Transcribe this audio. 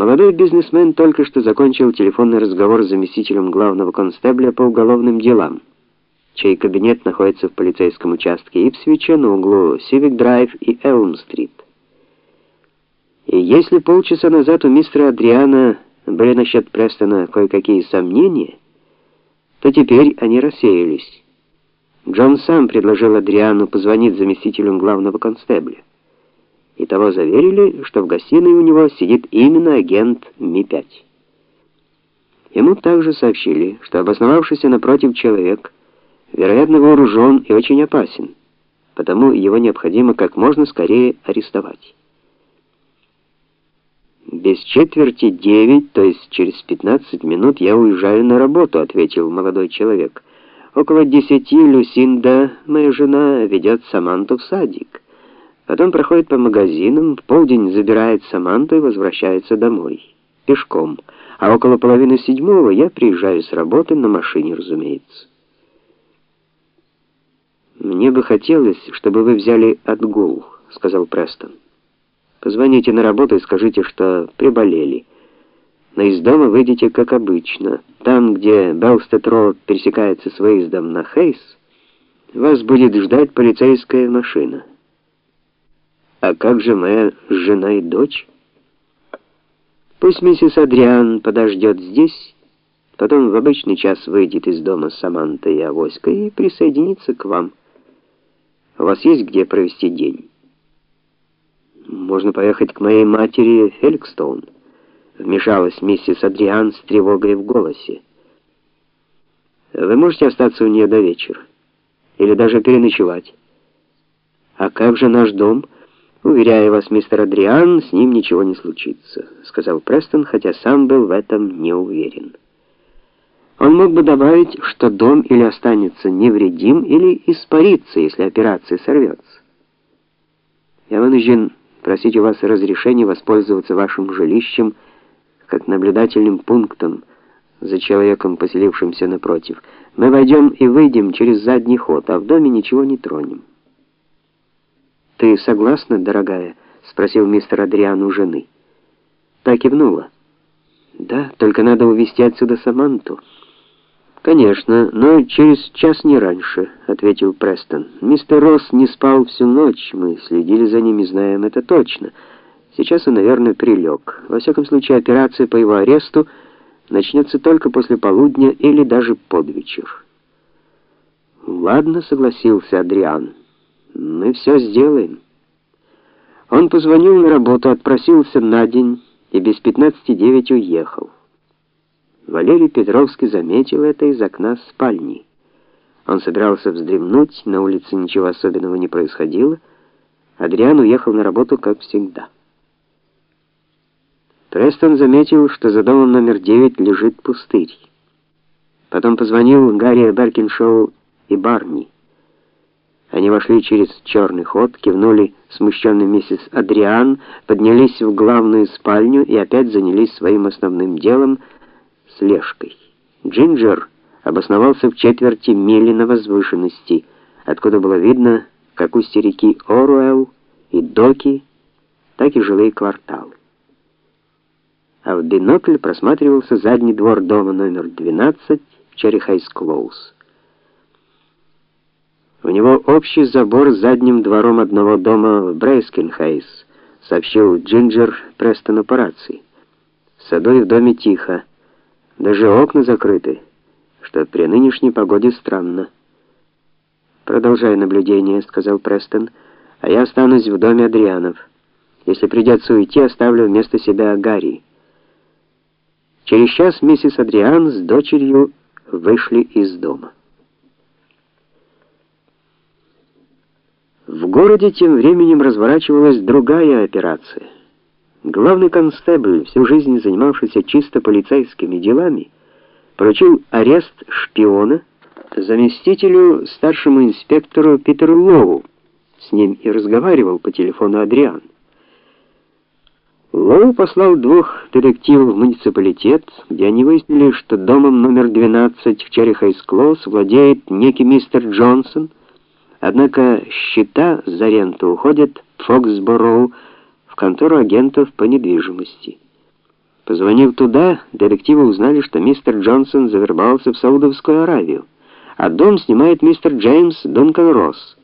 Молодой бизнесмен только что закончил телефонный разговор с заместителем главного констебля по уголовным делам, чей кабинет находится в полицейском участке Ипсвича на углу Drive и Элм-стрит. И если полчаса назад у мистера Адриана были насчет Престона кое-какие сомнения, то теперь они рассеялись. Джон сам предложил Адриану позвонить заместителю главного констебля и того заверили, что в гостиной у него сидит именно агент Ми-5. Ему также сообщили, что обосновавшийся напротив человек, вероятно, вооружен и очень опасен, потому его необходимо как можно скорее арестовать. Без четверти девять, то есть через 15 минут я уезжаю на работу, ответил молодой человек. Около десяти Люсинда, моя жена, ведет Саманту в садик. Потом проходит по магазинам, в полдень забирает Саманту и возвращается домой. Пешком. А около половины седьмого я приезжаю с работы на машине, разумеется. Мне бы хотелось, чтобы вы взяли отгул, сказал Престон. Позвоните на работу и скажите, что приболели. Но из дома выйдете как обычно. Там, где Белстед-Роуд пересекается с выездом на Хейс, вас будет ждать полицейская машина. А как же моя жена и дочь? Пусть миссис Адриан подождет здесь, потом в обычный час выйдет из дома Саманта и Авоська и присоединится к вам. У вас есть где провести день? Можно поехать к моей матери Феликстоун. Вмешалась миссис Адриан с тревогой в голосе. Вы можете остаться у нее до вечера или даже переночевать. А как же наш дом? Уверяю вас, мистер Адриан, с ним ничего не случится, сказал Престон, хотя сам был в этом не уверен. Он мог бы добавить, что дом или останется невредим, или испарится, если операция сорвется. Я вынужден просить у вас разрешения воспользоваться вашим жилищем как наблюдательным пунктом за человеком, поселившимся напротив. Мы войдем и выйдем через задний ход, а в доме ничего не тронем. Ты согласна, дорогая? спросил мистер Адриан у жены. Та кивнула. Да, только надо увезти отсюда Саманту. Конечно, но через час не раньше, ответил Престон. Мистер Росс не спал всю ночь, мы следили за ним и знаем это точно. Сейчас он, наверное, прилег. Во всяком случае, операция по его аресту начнется только после полудня или даже под вечер. Ладно, согласился Адриан. Мы все сделаем. Он позвонил на работу, отпросился на день и без пятнадцати девять уехал. Валерий Петровский заметил это из окна спальни. Он собирался вздремнуть, на улице ничего особенного не происходило. Адриан уехал на работу, как всегда. Престон заметил, что за домом номер девять лежит пустырь. Потом позвонил Гарри Беркиншоу и Барни. Они вошли через черный ход, кивнули смущенной миссис Адриан, поднялись в главную спальню и опять занялись своим основным делом слежкой. Джинджер обосновался в четверти мили на возвышенности, откуда было видно как устье реки Оруэлл и доки, так и жилые кварталы. А в бинокль просматривался задний двор дома номер 12 в Черри-Хайс-Клоуз. У него общий забор с задним двором одного дома в Брейскенхейс, сообщил Джинджер Престону по рации. В саду и в доме тихо, даже окна закрыты, что при нынешней погоде странно. Продолжай наблюдение, сказал Престон. А я останусь в доме Адрианов. Если придется уйти, оставлю вместо себя Гарри. Через час миссис Адриан с дочерью вышли из дома. Городе тем временем разворачивалась другая операция. Главный констебль, всю жизнь занимавшийся чисто полицейскими делами, поручил арест шпиона заместителю старшему инспектору Питеру Лоу. С ним и разговаривал по телефону Адриан. Лоу послал двух детективов в муниципалитет, где они выяснили, что домом номер 12 в Черри-Хайс-Клоус владеет некий мистер Джонсон. Однако счета за ренту уходят в Фоксбороу, в контору агентов по недвижимости. Позвонив туда, детективы узнали, что мистер Джонсон завербовался в Саудовскую Аравию, а дом снимает мистер Джеймс Дункан Росс.